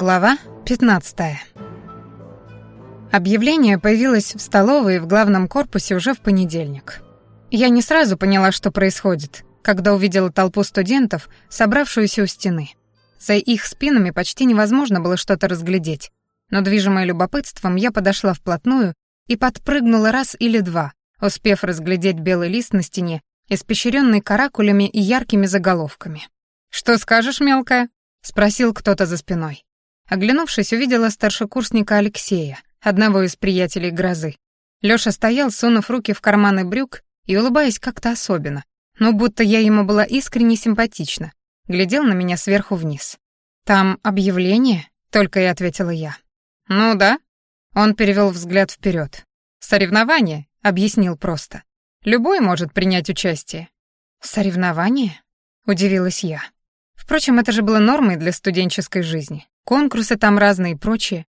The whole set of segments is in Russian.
Глава 15. Объявление появилось в столовой в главном корпусе уже в понедельник. Я не сразу поняла, что происходит, когда увидела толпу студентов, собравшуюся у стены. За их спинами почти невозможно было что-то разглядеть, но, движимая любопытством, я подошла вплотную и подпрыгнула раз или два, успев разглядеть белый лист на стене, испещренный каракулями и яркими заголовками. «Что скажешь, мелкая?» — спросил кто-то за спиной. Оглянувшись, увидела старшекурсника Алексея, одного из приятелей грозы. Лёша стоял, сунув руки в карманы брюк и улыбаясь как-то особенно, но будто я ему была искренне симпатична, глядел на меня сверху вниз. «Там объявление?» — только и ответила я. «Ну да». Он перевел взгляд вперед. «Соревнование», — объяснил просто. «Любой может принять участие». «Соревнование?» — удивилась я. Впрочем, это же было нормой для студенческой жизни. Конкурсы там разные и прочее.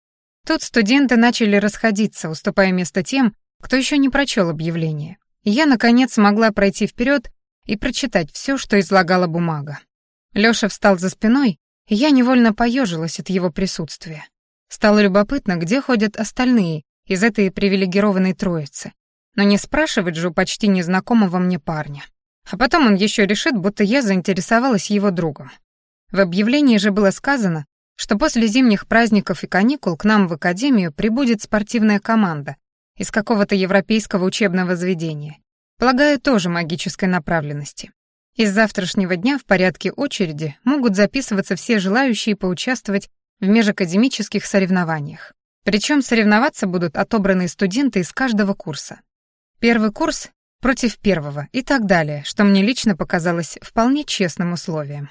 Тут студенты начали расходиться, уступая место тем, кто еще не прочел объявление. И я, наконец, смогла пройти вперед и прочитать все, что излагала бумага. Лёша встал за спиной, и я невольно поежилась от его присутствия. Стало любопытно, где ходят остальные из этой привилегированной троицы. Но не спрашивать же у почти незнакомого мне парня. А потом он еще решит, будто я заинтересовалась его другом. В объявлении же было сказано, что после зимних праздников и каникул к нам в академию прибудет спортивная команда из какого-то европейского учебного заведения, полагаю, тоже магической направленности. Из завтрашнего дня в порядке очереди могут записываться все желающие поучаствовать в межакадемических соревнованиях. Причем соревноваться будут отобранные студенты из каждого курса. Первый курс против первого и так далее, что мне лично показалось вполне честным условием.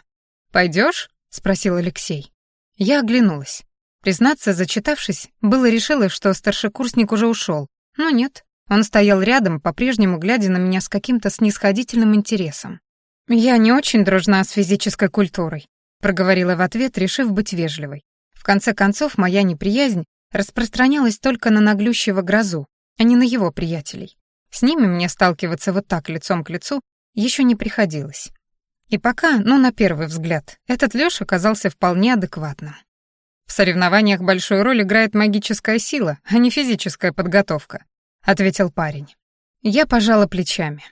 «Пойдешь?» — спросил Алексей. Я оглянулась. Признаться, зачитавшись, было решила, что старшекурсник уже ушел, но нет. Он стоял рядом, по-прежнему глядя на меня с каким-то снисходительным интересом. «Я не очень дружна с физической культурой», — проговорила в ответ, решив быть вежливой. В конце концов, моя неприязнь распространялась только на наглющего грозу, а не на его приятелей. С ними мне сталкиваться вот так лицом к лицу еще не приходилось. И пока, ну, на первый взгляд, этот Лёша оказался вполне адекватным. В соревнованиях большую роль играет магическая сила, а не физическая подготовка, ответил парень. Я пожала плечами.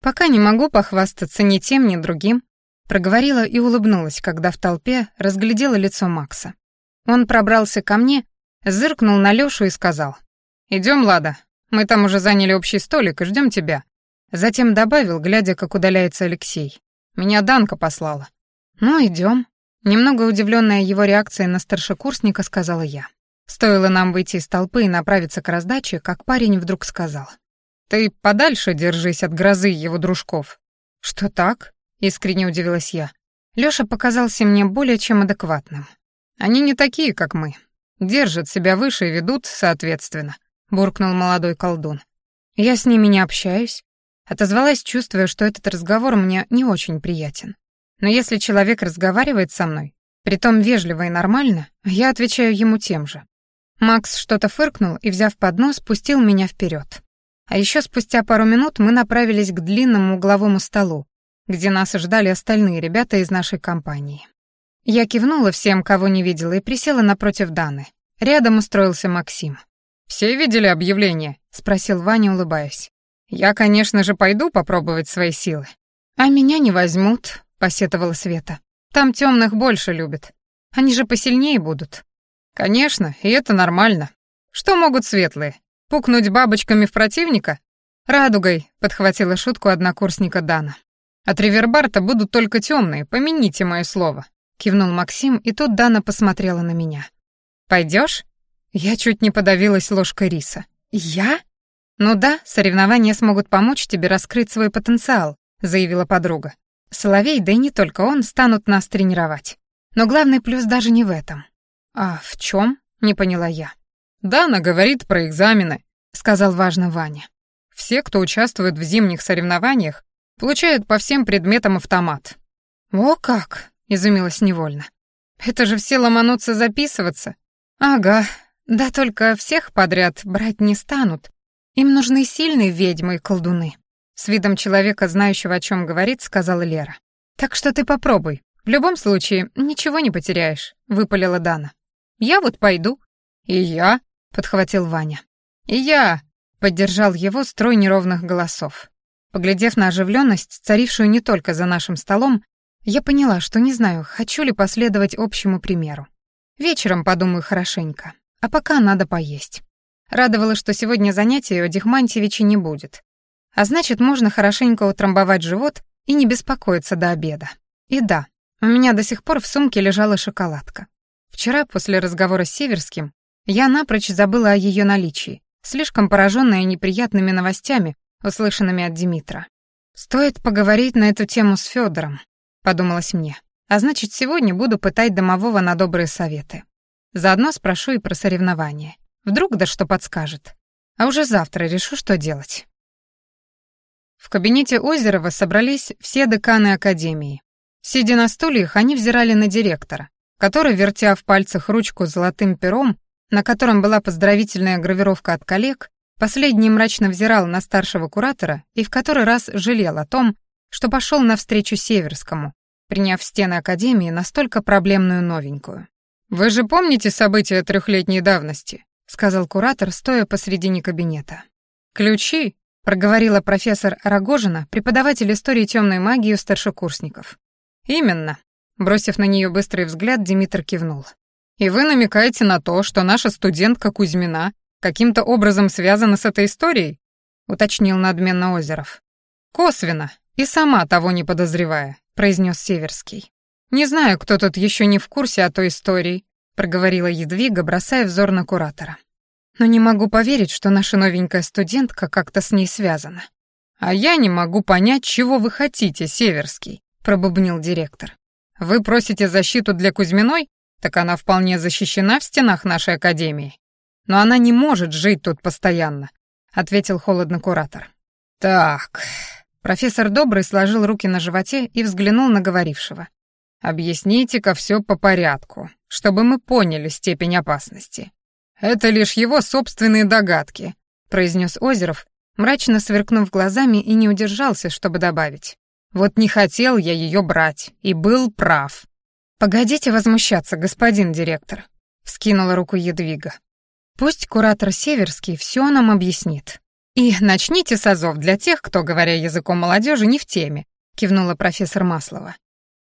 Пока не могу похвастаться ни тем, ни другим, проговорила и улыбнулась, когда в толпе разглядела лицо Макса. Он пробрался ко мне, зыркнул на Лёшу и сказал: "Идём, Лада. Мы там уже заняли общий столик и ждём тебя". Затем добавил, глядя, как удаляется Алексей: меня Данка послала». «Ну, идем. Немного удивленная его реакцией на старшекурсника, сказала я. Стоило нам выйти из толпы и направиться к раздаче, как парень вдруг сказал. «Ты подальше держись от грозы его дружков». «Что так?» — искренне удивилась я. Лёша показался мне более чем адекватным. «Они не такие, как мы. Держат себя выше и ведут соответственно», — буркнул молодой колдун. «Я с ними не общаюсь. Отозвалась, чувствуя, что этот разговор мне не очень приятен. Но если человек разговаривает со мной, притом вежливо и нормально, я отвечаю ему тем же. Макс что-то фыркнул и, взяв поднос, пустил меня вперед. А еще спустя пару минут мы направились к длинному угловому столу, где нас ожидали остальные ребята из нашей компании. Я кивнула всем, кого не видела, и присела напротив Даны. Рядом устроился Максим. «Все видели объявление?» — спросил Ваня, улыбаясь. «Я, конечно же, пойду попробовать свои силы». «А меня не возьмут», — посетовала Света. «Там темных больше любят. Они же посильнее будут». «Конечно, и это нормально. Что могут светлые? Пукнуть бабочками в противника?» «Радугой», — подхватила шутку однокурсника Дана. «От Ривербарта будут только темные, помяните мое слово», — кивнул Максим, и тут Дана посмотрела на меня. Пойдешь? Я чуть не подавилась ложкой риса. «Я?» «Ну да, соревнования смогут помочь тебе раскрыть свой потенциал», — заявила подруга. «Соловей, да и не только он, станут нас тренировать. Но главный плюс даже не в этом». «А в чем? не поняла я. «Дана говорит про экзамены», — сказал важно Ваня. «Все, кто участвует в зимних соревнованиях, получают по всем предметам автомат». «О как!» — изумилась невольно. «Это же все ломанутся записываться». «Ага, да только всех подряд брать не станут, им нужны сильные ведьмы и колдуны. С видом человека, знающего, о чем говорит, сказала Лера. Так что ты попробуй. В любом случае, ничего не потеряешь, выпалила Дана. Я вот пойду». «И я», — подхватил Ваня. «И я», — поддержал его строй неровных голосов. Поглядев на оживленность, царившую не только за нашим столом, я поняла, что не знаю, хочу ли последовать общему примеру. Вечером подумаю хорошенько, а пока надо поесть. Радовало, что сегодня занятия у Дихмантьевича не будет. А значит, можно хорошенько утрамбовать живот и не беспокоиться до обеда. И да, у меня до сих пор в сумке лежала шоколадка. Вчера, после разговора с Северским, я напрочь забыла о ее наличии, слишком пораженная неприятными новостями, услышанными от Димитра. «Стоит поговорить на эту тему с Федором, подумалось мне. «А значит, сегодня буду пытать домового на добрые советы. Заодно спрошу и про соревнования. Вдруг да что подскажет. А уже завтра решу, что делать». В кабинете Озерова собрались все деканы Академии. Сидя на стульях, они взирали на директора, который, вертя в пальцах ручку золотым пером, на котором была поздравительная гравировка от коллег, последний мрачно взирал на старшего куратора и в который раз жалел о том, что пошел навстречу Северскому, приняв стены Академии настолько проблемную новенькую. «Вы же помните события трехлетней давности?» — сказал куратор, стоя посредине кабинета. «Ключи проговорила профессор Рогожина, преподаватель истории темной магии у старшекурсников. Именно. Бросив на нее быстрый взгляд, Димитр кивнул. И вы намекаете на то, что наша студентка Кузьмина каким-то образом связана с этой историей? уточнил надменно Озеров. Косвенно, и сама того не подозревая, произнес Северский. Не знаю, кто тут еще не в курсе о той истории, проговорила Едвига, бросая взор на куратора но не могу поверить, что наша новенькая студентка как-то с ней связана. А я не могу понять, чего вы хотите, Северский, пробубнил директор. Вы просите защиту для Кузьминой? Так она вполне защищена в стенах нашей академии. Но она не может жить тут постоянно, ответил холодно куратор. Так. Профессор Добрый сложил руки на животе и взглянул на говорившего. Объясните-ка все по порядку, чтобы мы поняли степень опасности. «Это лишь его собственные догадки», — произнес Озеров, мрачно сверкнув глазами и не удержался, чтобы добавить. «Вот не хотел я ее брать, и был прав». «Погодите возмущаться, господин директор», — вскинула руку Едвига. «Пусть куратор Северский все нам объяснит». «И начните с азов для тех, кто, говоря языком молодежи, не в теме», — кивнула профессор Маслова.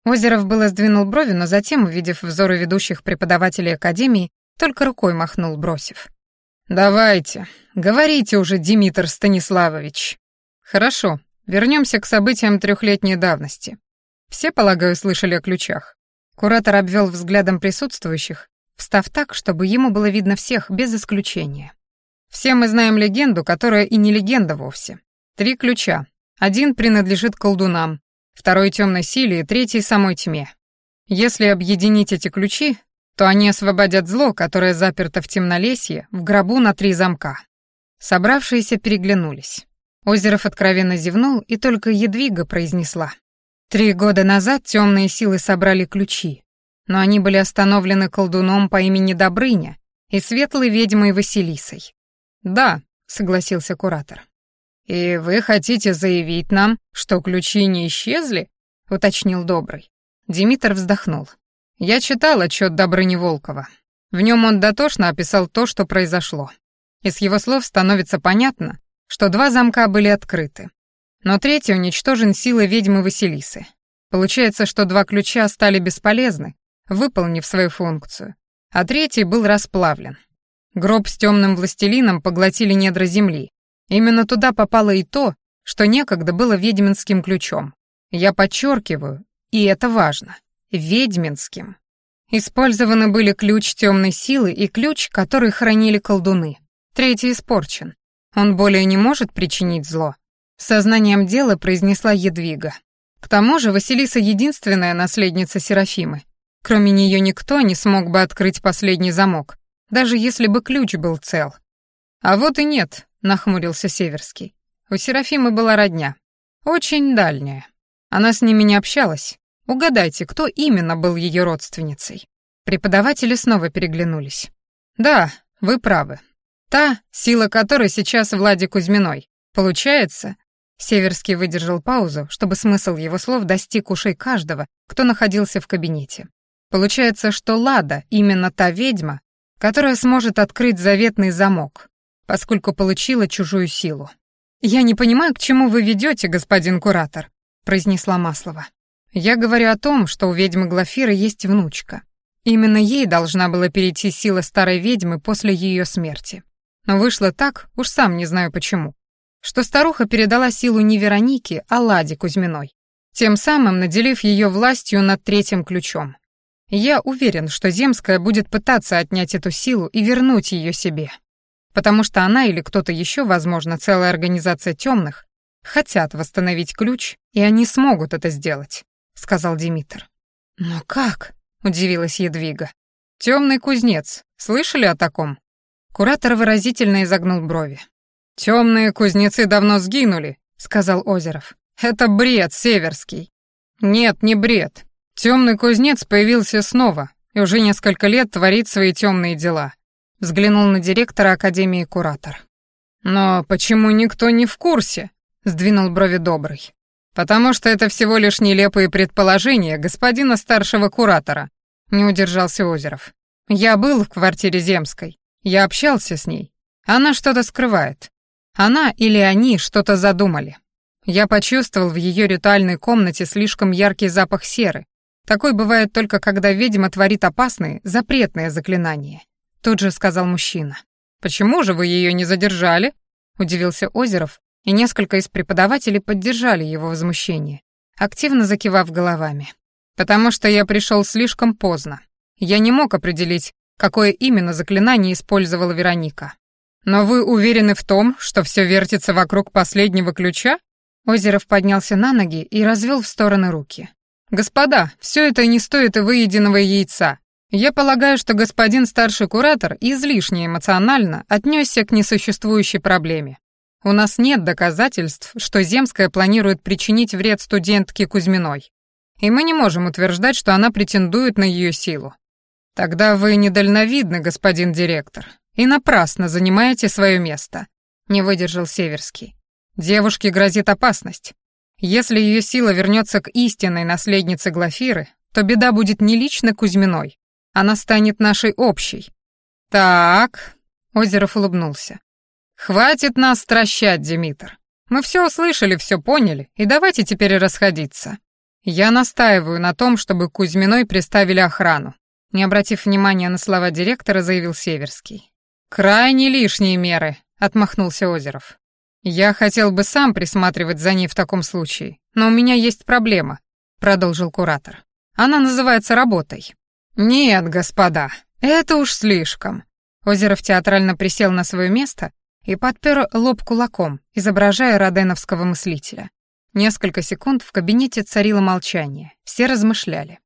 Озеров было сдвинул брови, но затем, увидев взоры ведущих преподавателей Академии, только рукой махнул, бросив. «Давайте, говорите уже, Димитр Станиславович». «Хорошо, вернемся к событиям трехлетней давности. Все, полагаю, слышали о ключах». Куратор обвел взглядом присутствующих, встав так, чтобы ему было видно всех, без исключения. «Все мы знаем легенду, которая и не легенда вовсе. Три ключа. Один принадлежит колдунам, второй — темной силе и третий — самой тьме. Если объединить эти ключи, то они освободят зло, которое заперто в темнолесье, в гробу на три замка. Собравшиеся переглянулись. Озеров откровенно зевнул, и только Едвига произнесла. Три года назад темные силы собрали ключи, но они были остановлены колдуном по имени Добрыня и светлой ведьмой Василисой. «Да», — согласился куратор. «И вы хотите заявить нам, что ключи не исчезли?» — уточнил Добрый. Димитр вздохнул. Я читал отчет Добрыни Волкова. В нем он дотошно описал то, что произошло. Из его слов становится понятно, что два замка были открыты. Но третий уничтожен силой ведьмы Василисы. Получается, что два ключа стали бесполезны, выполнив свою функцию, а третий был расплавлен. Гроб с темным властелином поглотили недра земли. Именно туда попало и то, что некогда было ведьминским ключом. Я подчеркиваю, и это важно ведьминским. Использованы были ключ темной силы и ключ, который хранили колдуны. Третий испорчен. Он более не может причинить зло. Сознанием дела произнесла Едвига. К тому же Василиса единственная наследница Серафимы. Кроме нее никто не смог бы открыть последний замок, даже если бы ключ был цел. А вот и нет, нахмурился Северский. У Серафимы была родня. Очень дальняя. Она с ними не общалась, Угадайте, кто именно был ее родственницей? Преподаватели снова переглянулись. Да, вы правы. Та, сила которой сейчас Влади Кузьминой. Получается, Северский выдержал паузу, чтобы смысл его слов достиг ушей каждого, кто находился в кабинете. Получается, что Лада именно та ведьма, которая сможет открыть заветный замок, поскольку получила чужую силу. «Я не понимаю, к чему вы ведете, господин куратор», — произнесла Маслова. «Я говорю о том, что у ведьмы Глафиры есть внучка. Именно ей должна была перейти сила старой ведьмы после ее смерти. Но вышло так, уж сам не знаю почему, что старуха передала силу не Веронике, а Ладе Кузьминой, тем самым наделив ее властью над третьим ключом. Я уверен, что Земская будет пытаться отнять эту силу и вернуть ее себе. Потому что она или кто-то еще, возможно, целая организация темных, хотят восстановить ключ, и они смогут это сделать, сказал Димитр. Но как? удивилась Едвига. Темный кузнец. Слышали о таком? Куратор выразительно изогнул брови. Темные кузнецы давно сгинули, сказал Озеров. Это бред северский. Нет, не бред. Темный кузнец появился снова и уже несколько лет творит свои темные дела. Взглянул на директора Академии куратор. Но почему никто не в курсе? Сдвинул брови добрый. Потому что это всего лишь нелепые предположения господина старшего куратора. Не удержался Озеров. Я был в квартире Земской. Я общался с ней. Она что-то скрывает. Она или они что-то задумали. Я почувствовал в ее ритуальной комнате слишком яркий запах серы. Такой бывает только когда ведьма творит опасные, запретные заклинания. Тут же сказал мужчина. «Почему же вы ее не задержали?» Удивился Озеров, и несколько из преподавателей поддержали его возмущение, активно закивав головами. «Потому что я пришел слишком поздно. Я не мог определить, какое именно заклинание использовала Вероника. Но вы уверены в том, что все вертится вокруг последнего ключа? Озеров поднялся на ноги и развел в стороны руки. Господа, все это не стоит и выеденного яйца. Я полагаю, что господин старший куратор излишне эмоционально отнесся к несуществующей проблеме. У нас нет доказательств, что Земская планирует причинить вред студентке Кузьминой. И мы не можем утверждать, что она претендует на ее силу. «Тогда вы недальновидны, господин директор, и напрасно занимаете свое место», — не выдержал Северский. «Девушке грозит опасность. Если ее сила вернется к истинной наследнице Глафиры, то беда будет не лично Кузьминой, она станет нашей общей». «Так», — Озеров улыбнулся. «Хватит нас стращать, Димитр. Мы все услышали, все поняли, и давайте теперь расходиться. Я настаиваю на том, чтобы Кузьминой приставили охрану. Не обратив внимания на слова директора, заявил Северский. «Крайне лишние меры», — отмахнулся Озеров. «Я хотел бы сам присматривать за ней в таком случае, но у меня есть проблема», — продолжил куратор. «Она называется работой». «Нет, господа, это уж слишком». Озеров театрально присел на свое место и подпер лоб кулаком, изображая роденовского мыслителя. Несколько секунд в кабинете царило молчание, все размышляли.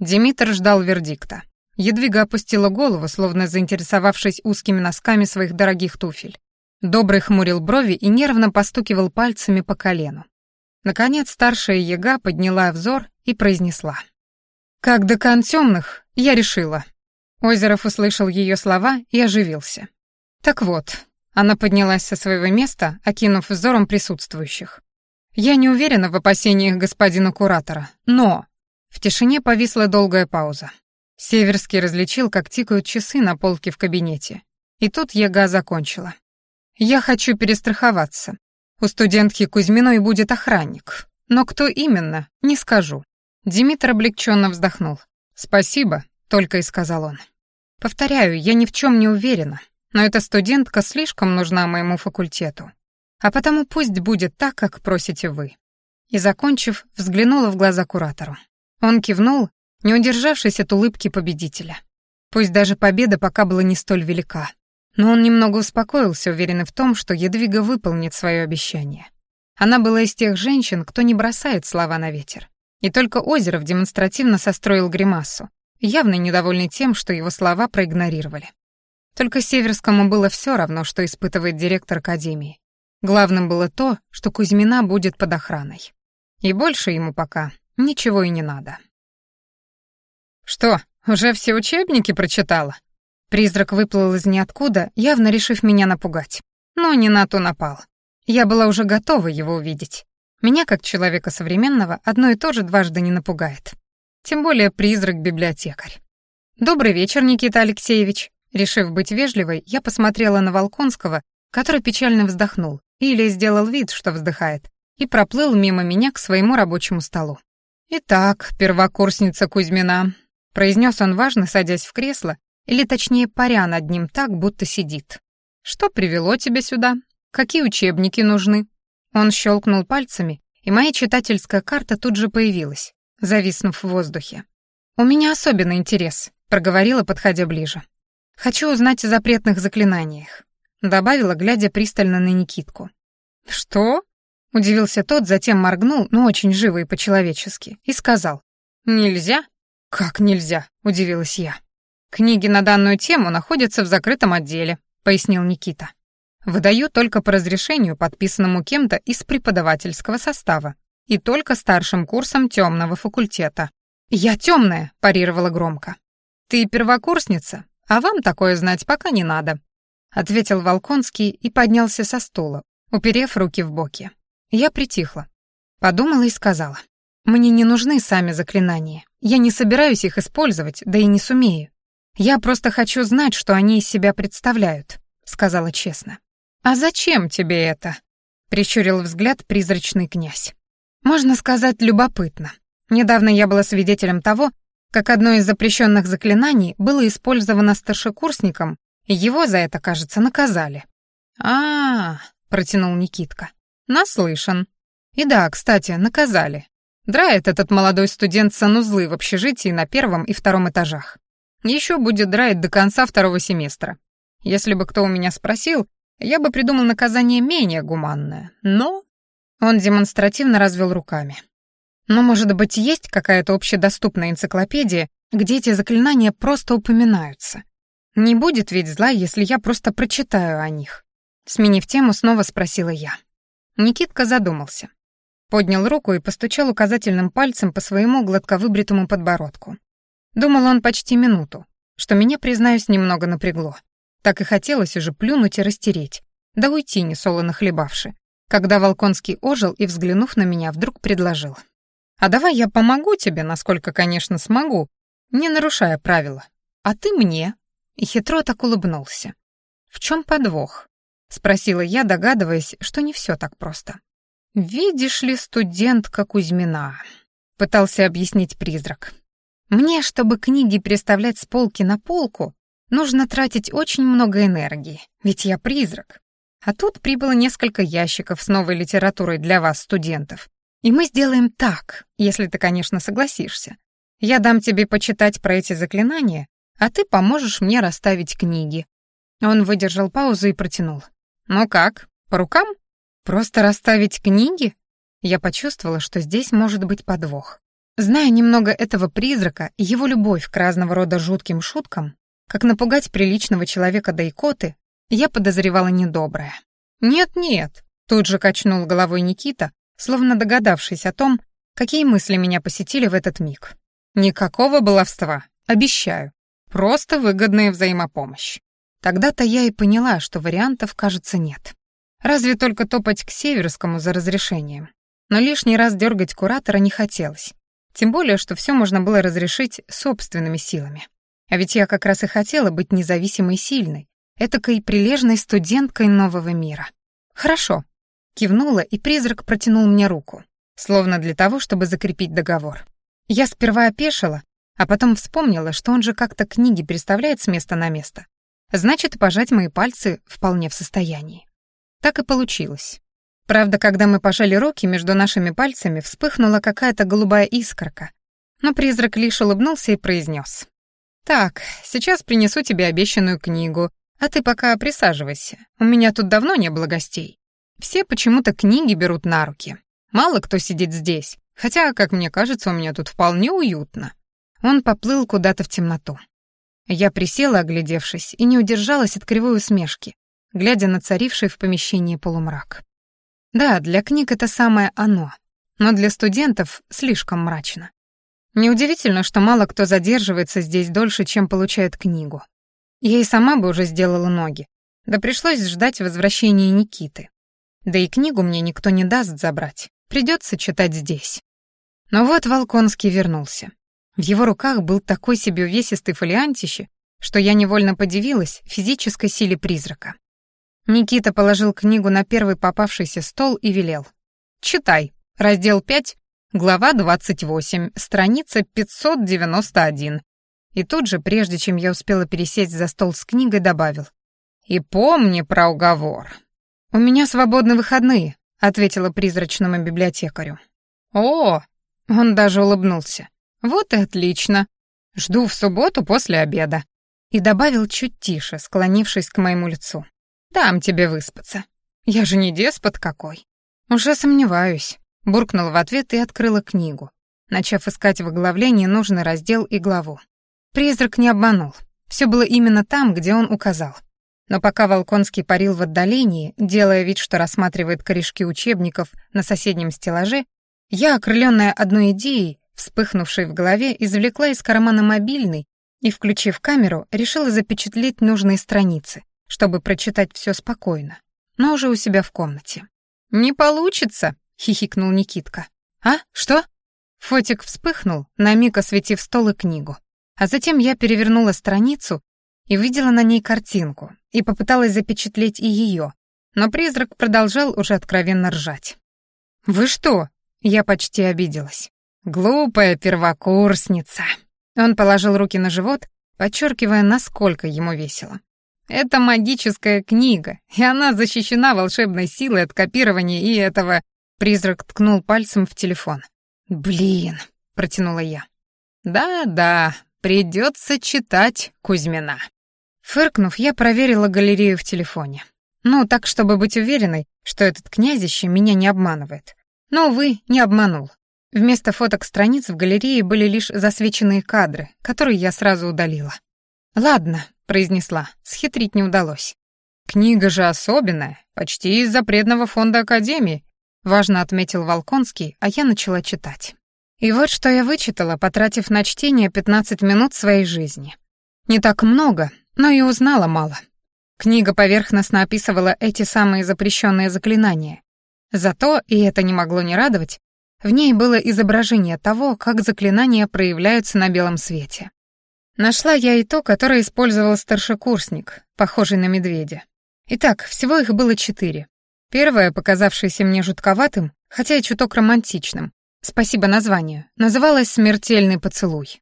Димитр ждал вердикта. Едвига опустила голову, словно заинтересовавшись узкими носками своих дорогих туфель. Добрый хмурил брови и нервно постукивал пальцами по колену. Наконец старшая яга подняла взор и произнесла. «Как декан темных, я решила». Озеров услышал ее слова и оживился. «Так вот», она поднялась со своего места, окинув взором присутствующих. «Я не уверена в опасениях господина куратора, но в тишине повисла долгая пауза. Северский различил, как тикают часы на полке в кабинете. И тут Ега закончила. «Я хочу перестраховаться. У студентки Кузьминой будет охранник. Но кто именно, не скажу». Димитр облегченно вздохнул. «Спасибо», — только и сказал он. «Повторяю, я ни в чем не уверена, но эта студентка слишком нужна моему факультету. А потому пусть будет так, как просите вы». И, закончив, взглянула в глаза куратору. Он кивнул, не удержавшись от улыбки победителя. Пусть даже победа пока была не столь велика. Но он немного успокоился, уверенный в том, что Едвига выполнит свое обещание. Она была из тех женщин, кто не бросает слова на ветер. И только Озеров демонстративно состроил гримасу, явно недовольный тем, что его слова проигнорировали. Только Северскому было все равно, что испытывает директор Академии. Главным было то, что Кузьмина будет под охраной. И больше ему пока Ничего и не надо. «Что, уже все учебники прочитала?» Призрак выплыл из ниоткуда, явно решив меня напугать. Но не на то напал. Я была уже готова его увидеть. Меня, как человека современного, одно и то же дважды не напугает. Тем более призрак-библиотекарь. «Добрый вечер, Никита Алексеевич», — Решив быть вежливой, я посмотрела на Волконского, который печально вздохнул, или сделал вид, что вздыхает, и проплыл мимо меня к своему рабочему столу. «Итак, первокурсница Кузьмина», — произнес он важно, садясь в кресло, или точнее паря над ним так, будто сидит. «Что привело тебя сюда? Какие учебники нужны?» Он щелкнул пальцами, и моя читательская карта тут же появилась, зависнув в воздухе. «У меня особенный интерес», — проговорила, подходя ближе. «Хочу узнать о запретных заклинаниях», — добавила, глядя пристально на Никитку. «Что?» — удивился тот, затем моргнул, но очень живо и по-человечески, и сказал. «Нельзя?» «Как нельзя?» — удивилась я. «Книги на данную тему находятся в закрытом отделе», — пояснил Никита. «Выдаю только по разрешению, подписанному кем-то из преподавательского состава, и только старшим курсом темного факультета». «Я темная», — парировала громко. «Ты первокурсница, а вам такое знать пока не надо», — ответил Волконский и поднялся со стула, уперев руки в боки. Я притихла, подумала и сказала. «Мне не нужны сами заклинания. Я не собираюсь их использовать, да и не сумею. «Я просто хочу знать, что они из себя представляют», — сказала честно. «А зачем тебе это?» — прищурил взгляд призрачный князь. «Можно сказать, любопытно. Недавно я была свидетелем того, как одно из запрещенных заклинаний было использовано старшекурсником, и его за это, кажется, наказали». «А-а-а», протянул Никитка. «Наслышан. И да, кстати, наказали. Драет этот молодой студент санузлы в общежитии на первом и втором этажах. Еще будет драить до конца второго семестра. Если бы кто у меня спросил, я бы придумал наказание менее гуманное. Но...» Он демонстративно развел руками. «Но, может быть, есть какая-то общедоступная энциклопедия, где эти заклинания просто упоминаются? Не будет ведь зла, если я просто прочитаю о них?» Сменив тему, снова спросила я. Никитка задумался. Поднял руку и постучал указательным пальцем по своему гладковыбритому подбородку. Думал он почти минуту, что меня, признаюсь, немного напрягло. Так и хотелось уже плюнуть и растереть, да уйти, не солоно хлебавши, когда Волконский ожил и, взглянув на меня, вдруг предложил. «А давай я помогу тебе, насколько, конечно, смогу, не нарушая правила. А ты мне». И хитро так улыбнулся. «В чем подвох?» — спросила я, догадываясь, что не все так просто. «Видишь ли, студентка Кузьмина», — пытался объяснить призрак. Мне, чтобы книги переставлять с полки на полку, нужно тратить очень много энергии, ведь я призрак. А тут прибыло несколько ящиков с новой литературой для вас, студентов. И мы сделаем так, если ты, конечно, согласишься. Я дам тебе почитать про эти заклинания, а ты поможешь мне расставить книги». Он выдержал паузу и протянул. «Ну как, по рукам? Просто расставить книги?» Я почувствовала, что здесь может быть подвох. Зная немного этого призрака и его любовь к разного рода жутким шуткам, как напугать приличного человека да икоты, я подозревала недоброе. «Нет-нет», — тут же качнул головой Никита, словно догадавшись о том, какие мысли меня посетили в этот миг. «Никакого баловства, обещаю. Просто выгодная взаимопомощь». Тогда-то я и поняла, что вариантов, кажется, нет. Разве только топать к Северскому за разрешением. Но лишний раз дергать куратора не хотелось. Тем более, что все можно было разрешить собственными силами. А ведь я как раз и хотела быть независимой и сильной, этакой прилежной студенткой нового мира. «Хорошо», — кивнула, и призрак протянул мне руку, словно для того, чтобы закрепить договор. Я сперва опешила, а потом вспомнила, что он же как-то книги переставляет с места на место. Значит, пожать мои пальцы вполне в состоянии. Так и получилось. Правда, когда мы пожали руки, между нашими пальцами вспыхнула какая-то голубая искорка. Но призрак лишь улыбнулся и произнес. «Так, сейчас принесу тебе обещанную книгу, а ты пока присаживайся. У меня тут давно не было гостей. Все почему-то книги берут на руки. Мало кто сидит здесь, хотя, как мне кажется, у меня тут вполне уютно». Он поплыл куда-то в темноту. Я присела, оглядевшись, и не удержалась от кривой усмешки, глядя на царивший в помещении полумрак. Да, для книг это самое оно, но для студентов слишком мрачно. Неудивительно, что мало кто задерживается здесь дольше, чем получает книгу. Я и сама бы уже сделала ноги, да пришлось ждать возвращения Никиты. Да и книгу мне никто не даст забрать, придется читать здесь. Но вот Волконский вернулся. В его руках был такой себе увесистый фолиантище, что я невольно подивилась физической силе призрака. Никита положил книгу на первый попавшийся стол и велел. «Читай. Раздел 5, глава 28, страница 591». И тут же, прежде чем я успела пересесть за стол с книгой, добавил. «И помни про уговор». «У меня свободны выходные», — ответила призрачному библиотекарю. «О!» — он даже улыбнулся. «Вот и отлично. Жду в субботу после обеда». И добавил чуть тише, склонившись к моему лицу. «Дам тебе выспаться. Я же не деспот какой». «Уже сомневаюсь», — буркнула в ответ и открыла книгу, начав искать в оглавлении нужный раздел и главу. Призрак не обманул. Все было именно там, где он указал. Но пока Волконский парил в отдалении, делая вид, что рассматривает корешки учебников на соседнем стеллаже, я, окрыленная одной идеей, вспыхнувшей в голове, извлекла из кармана мобильный и, включив камеру, решила запечатлеть нужные страницы, чтобы прочитать все спокойно, но уже у себя в комнате. «Не получится!» — хихикнул Никитка. «А? Что?» Фотик вспыхнул, на миг осветив стол и книгу. А затем я перевернула страницу и увидела на ней картинку и попыталась запечатлеть и ее, но призрак продолжал уже откровенно ржать. «Вы что?» Я почти обиделась. «Глупая первокурсница!» Он положил руки на живот, подчеркивая, насколько ему весело. «Это магическая книга, и она защищена волшебной силой от копирования и этого...» Призрак ткнул пальцем в телефон. «Блин!» — протянула я. «Да-да, придется читать Кузьмина». Фыркнув, я проверила галерею в телефоне. Ну, так, чтобы быть уверенной, что этот князище меня не обманывает. Но, увы, не обманул. Вместо фоток страниц в галерее были лишь засвеченные кадры, которые я сразу удалила. «Ладно», — произнесла, — схитрить не удалось. «Книга же особенная, почти из запретного фонда Академии», — важно отметил Волконский, а я начала читать. И вот что я вычитала, потратив на чтение 15 минут своей жизни. Не так много, но и узнала мало. Книга поверхностно описывала эти самые запрещенные заклинания, Зато, и это не могло не радовать, в ней было изображение того, как заклинания проявляются на белом свете. Нашла я и то, которое использовал старшекурсник, похожий на медведя. Итак, всего их было четыре. Первое, показавшееся мне жутковатым, хотя и чуток романтичным, спасибо названию, называлось «Смертельный поцелуй».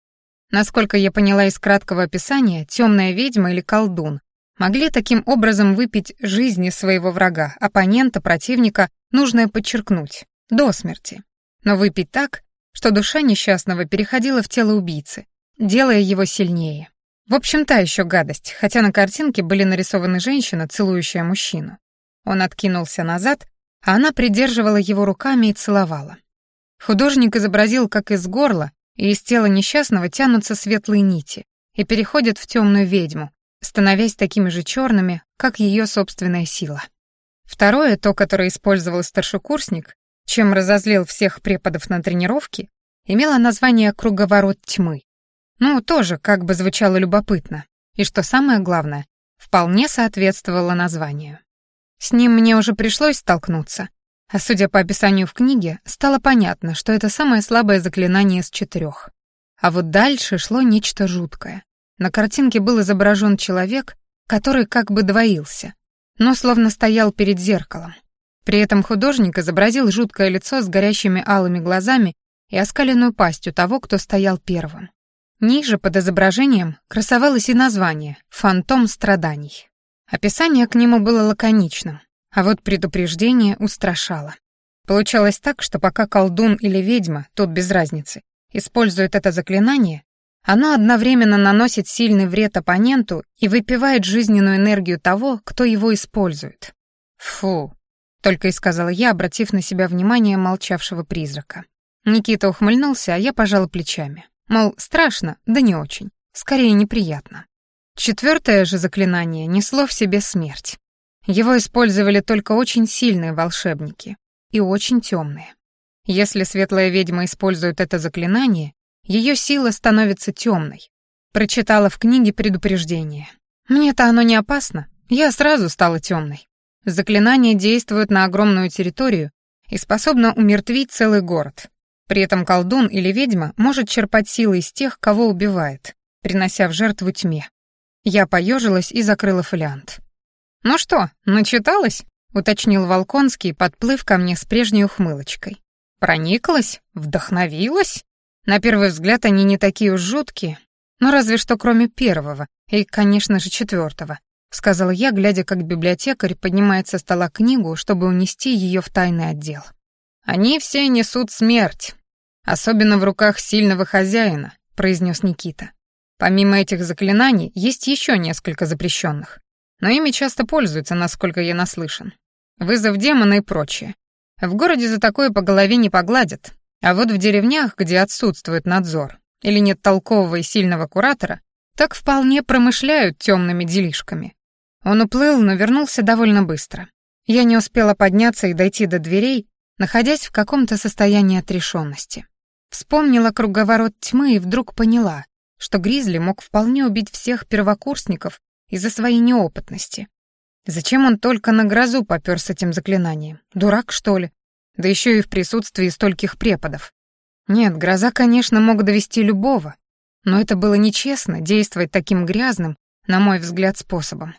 Насколько я поняла из краткого описания, темная ведьма или колдун могли таким образом выпить жизни своего врага, оппонента, противника, нужное подчеркнуть, до смерти. Но выпить так, что душа несчастного переходила в тело убийцы, делая его сильнее. В общем, та еще гадость, хотя на картинке были нарисованы женщина, целующая мужчину. Он откинулся назад, а она придерживала его руками и целовала. Художник изобразил, как из горла и из тела несчастного тянутся светлые нити и переходят в темную ведьму, становясь такими же черными, как ее собственная сила. Второе, то, которое использовал старшекурсник, чем разозлил всех преподов на тренировке, имело название «Круговорот тьмы». Ну, тоже как бы звучало любопытно, и, что самое главное, вполне соответствовало названию. С ним мне уже пришлось столкнуться, а судя по описанию в книге, стало понятно, что это самое слабое заклинание из четырех. А вот дальше шло нечто жуткое. На картинке был изображен человек, который как бы двоился, но словно стоял перед зеркалом. При этом художник изобразил жуткое лицо с горящими алыми глазами и оскаленную пастью того, кто стоял первым. Ниже под изображением красовалось и название «Фантом страданий». Описание к нему было лаконичным, а вот предупреждение устрашало. Получалось так, что пока колдун или ведьма, тут без разницы, использует это заклинание, оно одновременно наносит сильный вред оппоненту и выпивает жизненную энергию того, кто его использует. «Фу», — только и сказала я, обратив на себя внимание молчавшего призрака. Никита ухмыльнулся, а я пожала плечами. Мол, страшно, да не очень. Скорее, неприятно. Четвертое же заклинание несло в себе смерть. Его использовали только очень сильные волшебники и очень темные. Если светлая ведьма использует это заклинание, ее сила становится темной. Прочитала в книге предупреждение. Мне-то оно не опасно, я сразу стала темной. Заклинание действует на огромную территорию и способно умертвить целый город. При этом колдун или ведьма может черпать силы из тех, кого убивает, принося в жертву тьме. Я поежилась и закрыла фолиант. «Ну что, начиталась?» — уточнил Волконский, подплыв ко мне с прежней ухмылочкой. «Прониклась? Вдохновилась?» На первый взгляд они не такие уж жуткие, но разве что кроме первого и, конечно же, четвертого, сказала я, глядя, как библиотекарь поднимает со стола книгу, чтобы унести ее в тайный отдел. Они все несут смерть, особенно в руках сильного хозяина, произнес Никита. Помимо этих заклинаний, есть еще несколько запрещенных, но ими часто пользуются, насколько я наслышан. Вызов демона и прочее. В городе за такое по голове не погладят, а вот в деревнях, где отсутствует надзор или нет толкового и сильного куратора, так вполне промышляют темными делишками. Он уплыл, но вернулся довольно быстро. Я не успела подняться и дойти до дверей, находясь в каком-то состоянии отрешенности. Вспомнила круговорот тьмы и вдруг поняла, что Гризли мог вполне убить всех первокурсников из-за своей неопытности. Зачем он только на грозу попёр с этим заклинанием? Дурак, что ли? Да еще и в присутствии стольких преподов. Нет, гроза, конечно, мог довести любого, но это было нечестно действовать таким грязным, на мой взгляд, способом.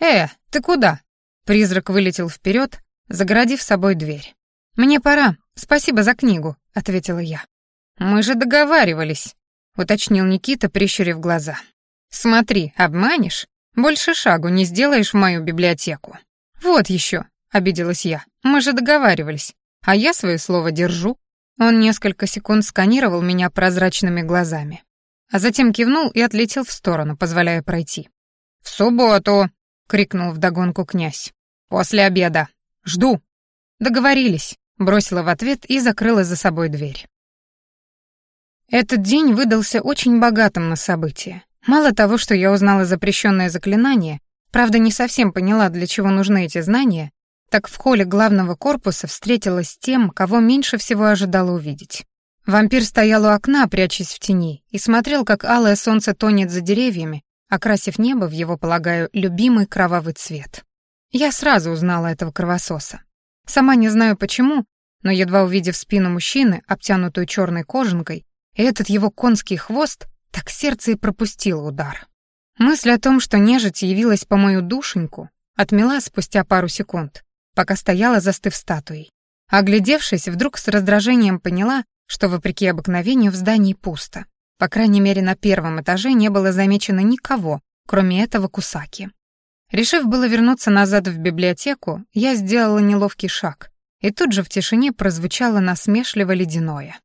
«Э, ты куда?» Призрак вылетел вперед, загородив собой дверь. «Мне пора. Спасибо за книгу», — ответила я. «Мы же договаривались», — уточнил Никита, прищурив глаза. «Смотри, обманешь? Больше шагу не сделаешь в мою библиотеку». «Вот еще», — обиделась я. «Мы же договаривались, а я свое слово держу». Он несколько секунд сканировал меня прозрачными глазами, а затем кивнул и отлетел в сторону, позволяя пройти. «В субботу!» — крикнул вдогонку князь. «После обеда. Жду». «Договорились», — бросила в ответ и закрыла за собой дверь. Этот день выдался очень богатым на события. Мало того, что я узнала запрещенное заклинание, правда, не совсем поняла, для чего нужны эти знания, так в холле главного корпуса встретилась с тем, кого меньше всего ожидала увидеть. Вампир стоял у окна, прячась в тени, и смотрел, как алое солнце тонет за деревьями, окрасив небо в его, полагаю, любимый кровавый цвет. Я сразу узнала этого кровососа. Сама не знаю почему, но едва увидев спину мужчины, обтянутую черной кожанкой, этот его конский хвост, так сердце и пропустило удар. Мысль о том, что нежить явилась по мою душеньку, отмела спустя пару секунд, пока стояла застыв статуей. Оглядевшись, вдруг с раздражением поняла, что, вопреки обыкновению, в здании пусто. По крайней мере, на первом этаже не было замечено никого, кроме этого кусаки. Решив было вернуться назад в библиотеку, я сделала неловкий шаг, и тут же в тишине прозвучало насмешливо ледяное.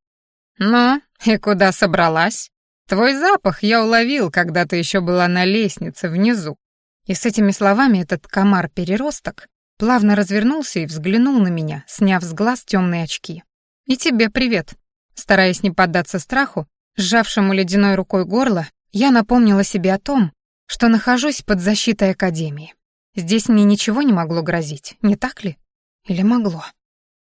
«Ну, и куда собралась? Твой запах я уловил, когда ты еще была на лестнице внизу». И с этими словами этот комар-переросток плавно развернулся и взглянул на меня, сняв с глаз темные очки. «И тебе привет». Стараясь не поддаться страху, Сжавшему ледяной рукой горло, я напомнила себе о том, что нахожусь под защитой Академии. Здесь мне ничего не могло грозить, не так ли? Или могло?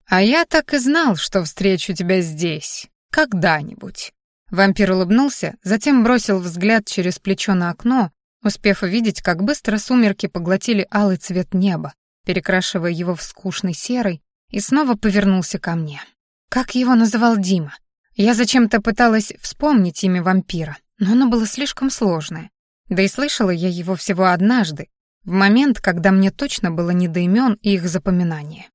А я так и знал, что встречу тебя здесь. Когда-нибудь. Вампир улыбнулся, затем бросил взгляд через плечо на окно, успев увидеть, как быстро сумерки поглотили алый цвет неба, перекрашивая его в скучный серый, и снова повернулся ко мне. Как его называл Дима? Я зачем-то пыталась вспомнить имя вампира, но оно было слишком сложное. Да и слышала я его всего однажды, в момент, когда мне точно было не до имен и их запоминания.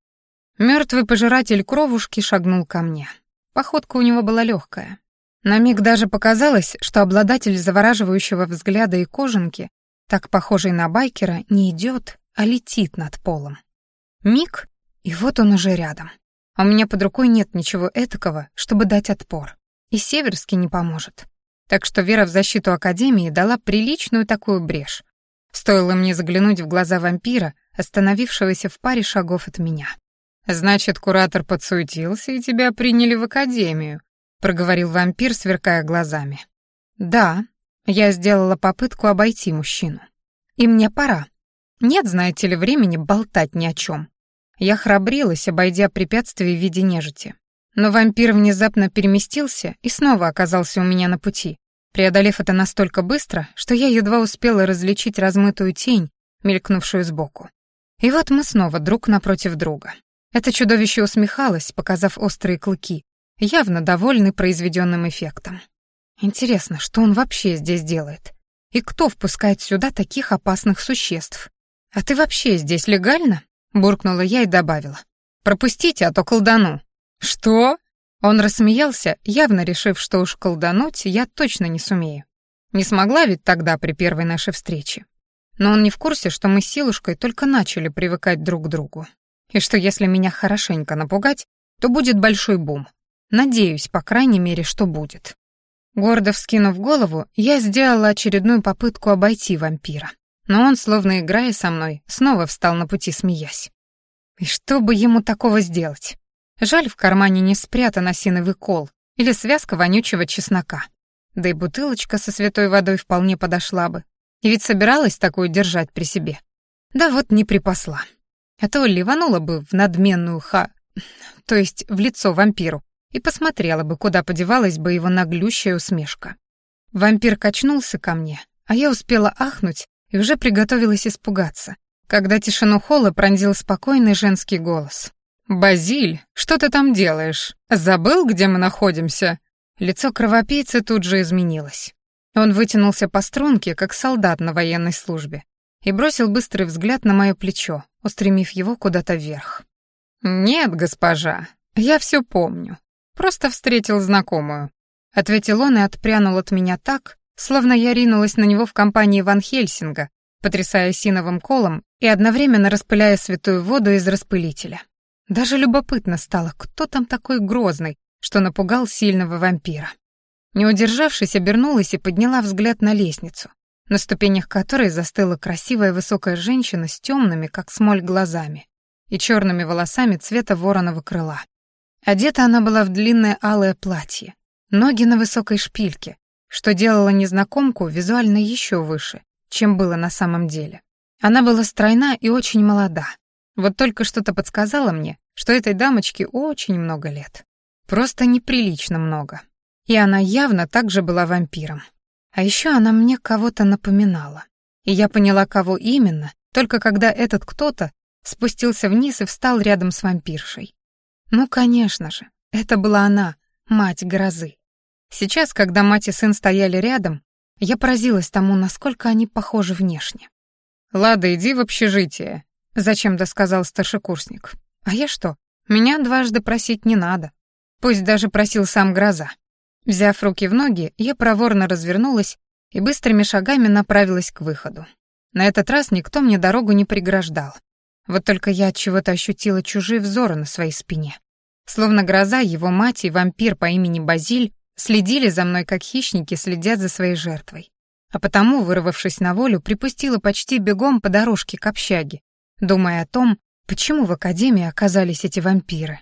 Мертвый пожиратель кровушки шагнул ко мне. Походка у него была легкая. На миг даже показалось, что обладатель завораживающего взгляда и кожанки, так похожий на байкера, не идет, а летит над полом. Миг, и вот он уже рядом. А у меня под рукой нет ничего этакого, чтобы дать отпор. И Северский не поможет. Так что вера в защиту Академии дала приличную такую брешь. Стоило мне заглянуть в глаза вампира, остановившегося в паре шагов от меня. «Значит, куратор подсуетился, и тебя приняли в Академию», — проговорил вампир, сверкая глазами. «Да, я сделала попытку обойти мужчину. И мне пора. Нет, знаете ли, времени болтать ни о чем. Я храбрилась, обойдя препятствие в виде нежити. Но вампир внезапно переместился и снова оказался у меня на пути, преодолев это настолько быстро, что я едва успела различить размытую тень, мелькнувшую сбоку. И вот мы снова друг напротив друга. Это чудовище усмехалось, показав острые клыки, явно довольный произведенным эффектом. Интересно, что он вообще здесь делает? И кто впускает сюда таких опасных существ? А ты вообще здесь легально? буркнула я и добавила. Пропустите, а то колдану. Что? Он рассмеялся, явно решив, что уж колдануть я точно не сумею. Не смогла ведь тогда при первой нашей встрече. Но он не в курсе, что мы с Силушкой только начали привыкать друг к другу. И что если меня хорошенько напугать, то будет большой бум. Надеюсь, по крайней мере, что будет. Гордо вскинув голову, я сделала очередную попытку обойти вампира. Но он, словно играя со мной, снова встал на пути, смеясь. И что бы ему такого сделать? Жаль, в кармане не спрятан осиновый кол или связка вонючего чеснока. Да и бутылочка со святой водой вполне подошла бы. И ведь собиралась такую держать при себе. Да вот не припасла. А то ливанула бы в надменную ха... то есть в лицо вампиру, и посмотрела бы, куда подевалась бы его наглющая усмешка. Вампир качнулся ко мне, а я успела ахнуть и уже приготовилась испугаться, когда тишину холла пронзил спокойный женский голос. «Базиль, что ты там делаешь? Забыл, где мы находимся?» Лицо кровопийца тут же изменилось. Он вытянулся по струнке, как солдат на военной службе, и бросил быстрый взгляд на мое плечо, устремив его куда-то вверх. «Нет, госпожа, я все помню. Просто встретил знакомую», — ответил он и отпрянул от меня так, словно я ринулась на него в компании Ван Хельсинга, потрясая синовым колом и одновременно распыляя святую воду из распылителя. Даже любопытно стало, кто там такой грозный, что напугал сильного вампира. Не удержавшись, обернулась и подняла взгляд на лестницу, на ступенях которой застыла красивая высокая женщина с темными, как смоль, глазами и черными волосами цвета вороного крыла. Одета она была в длинное алое платье, ноги на высокой шпильке, что делало незнакомку визуально еще выше, чем было на самом деле. Она была стройна и очень молода. Вот только что-то подсказало мне, что этой дамочке очень много лет. Просто неприлично много. И она явно также была вампиром. А еще она мне кого-то напоминала. И я поняла, кого именно, только когда этот кто-то спустился вниз и встал рядом с вампиршей. Ну, конечно же, это была она, мать грозы. Сейчас, когда мать и сын стояли рядом, я поразилась тому, насколько они похожи внешне. «Лада, иди в общежитие», — зачем-то сказал старшекурсник. «А я что? Меня дважды просить не надо. Пусть даже просил сам Гроза». Взяв руки в ноги, я проворно развернулась и быстрыми шагами направилась к выходу. На этот раз никто мне дорогу не преграждал. Вот только я от чего-то ощутила чужие взоры на своей спине. Словно гроза, его мать и вампир по имени Базиль следили за мной, как хищники следят за своей жертвой. А потому, вырвавшись на волю, припустила почти бегом по дорожке к общаге, думая о том, почему в академии оказались эти вампиры.